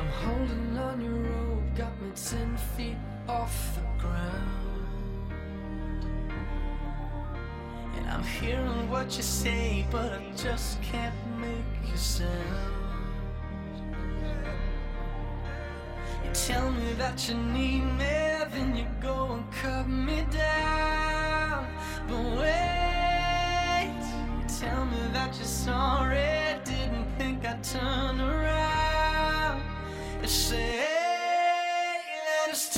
I'm holding on your rope, got me ten feet off the ground. And I'm hearing what you say, but I just can't make you sound. You tell me that you need me, then you go and cut me down. But wait, you tell me that you're sorry, didn't think I'd turn around say, let us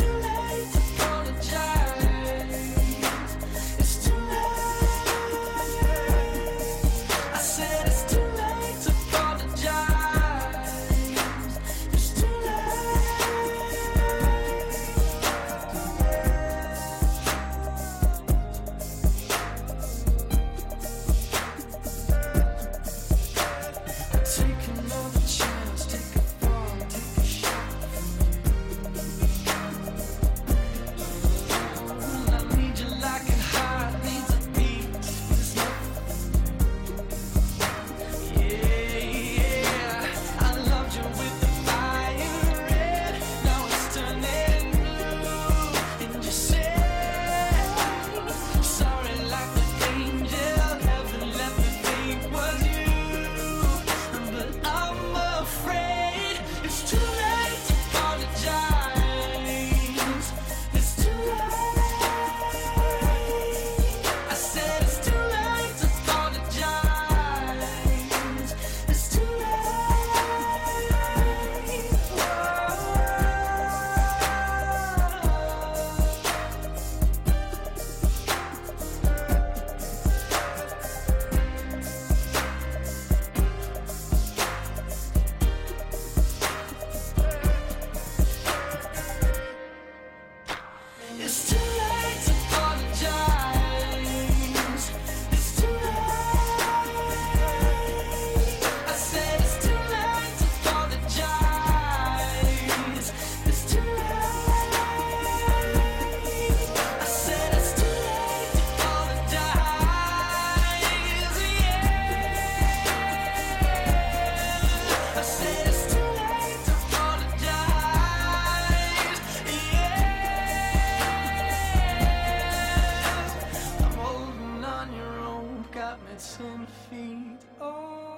and feet. Oh.